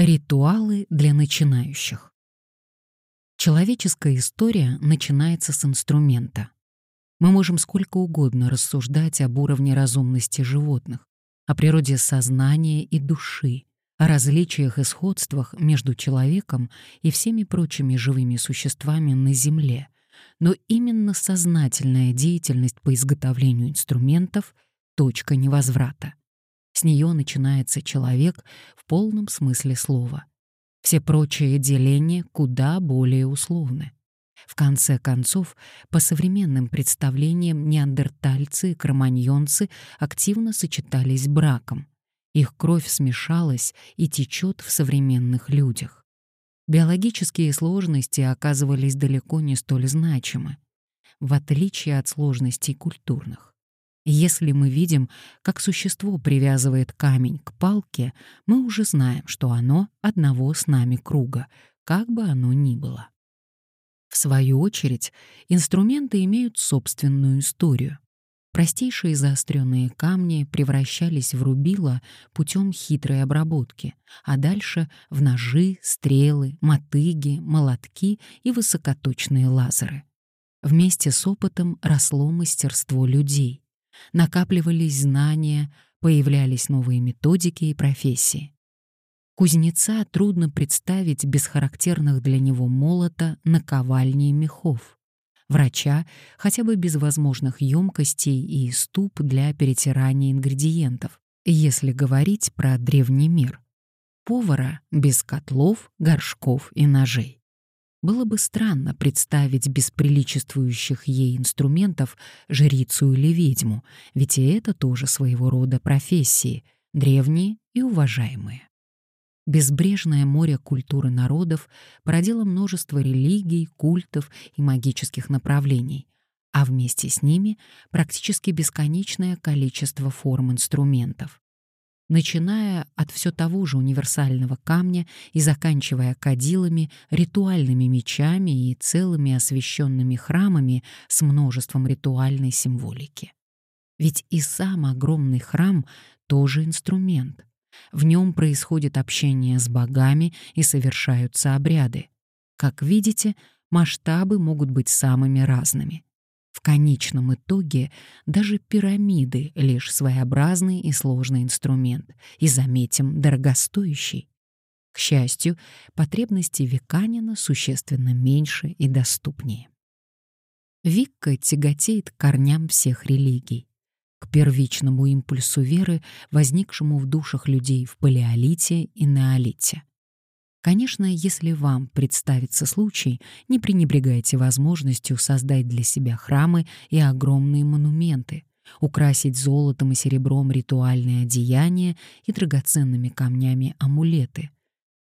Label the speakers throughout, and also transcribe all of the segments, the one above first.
Speaker 1: Ритуалы для начинающих. Человеческая история начинается с инструмента. Мы можем сколько угодно рассуждать об уровне разумности животных, о природе сознания и души, о различиях и сходствах между человеком и всеми прочими живыми существами на Земле, но именно сознательная деятельность по изготовлению инструментов — точка невозврата. С нее начинается человек в полном смысле слова. Все прочие деления куда более условны. В конце концов, по современным представлениям, неандертальцы и кроманьонцы активно сочетались браком. Их кровь смешалась и течет в современных людях. Биологические сложности оказывались далеко не столь значимы, в отличие от сложностей культурных. Если мы видим, как существо привязывает камень к палке, мы уже знаем, что оно одного с нами круга, как бы оно ни было. В свою очередь, инструменты имеют собственную историю. Простейшие заостренные камни превращались в рубила путем хитрой обработки, а дальше — в ножи, стрелы, мотыги, молотки и высокоточные лазеры. Вместе с опытом росло мастерство людей — накапливались знания, появлялись новые методики и профессии. Кузнеца трудно представить без характерных для него молота, наковальни и мехов. Врача хотя бы без возможных емкостей и ступ для перетирания ингредиентов, если говорить про древний мир. Повара без котлов, горшков и ножей. Было бы странно представить без приличествующих ей инструментов жрицу или ведьму, ведь и это тоже своего рода профессии, древние и уважаемые. Безбрежное море культуры народов породило множество религий, культов и магических направлений, а вместе с ними практически бесконечное количество форм инструментов начиная от все того же универсального камня и заканчивая кадилами, ритуальными мечами и целыми освященными храмами с множеством ритуальной символики. Ведь и сам огромный храм тоже инструмент. В нем происходит общение с богами и совершаются обряды. Как видите, масштабы могут быть самыми разными. Конечном итоге даже пирамиды — лишь своеобразный и сложный инструмент, и, заметим, дорогостоящий. К счастью, потребности Виканина существенно меньше и доступнее. Викка тяготеет к корням всех религий, к первичному импульсу веры, возникшему в душах людей в палеолите и неолите. Конечно, если вам представится случай, не пренебрегайте возможностью создать для себя храмы и огромные монументы, украсить золотом и серебром ритуальные одеяния и драгоценными камнями амулеты.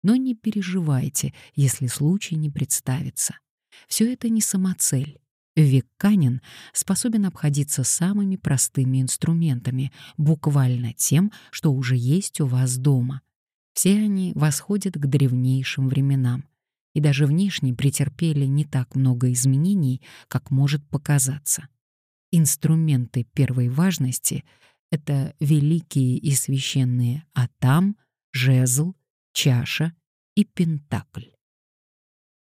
Speaker 1: Но не переживайте, если случай не представится. Все это не самоцель. Векканин способен обходиться самыми простыми инструментами, буквально тем, что уже есть у вас дома — все они восходят к древнейшим временам и даже внешне претерпели не так много изменений, как может показаться. Инструменты первой важности — это великие и священные атам, жезл, чаша и пентакль.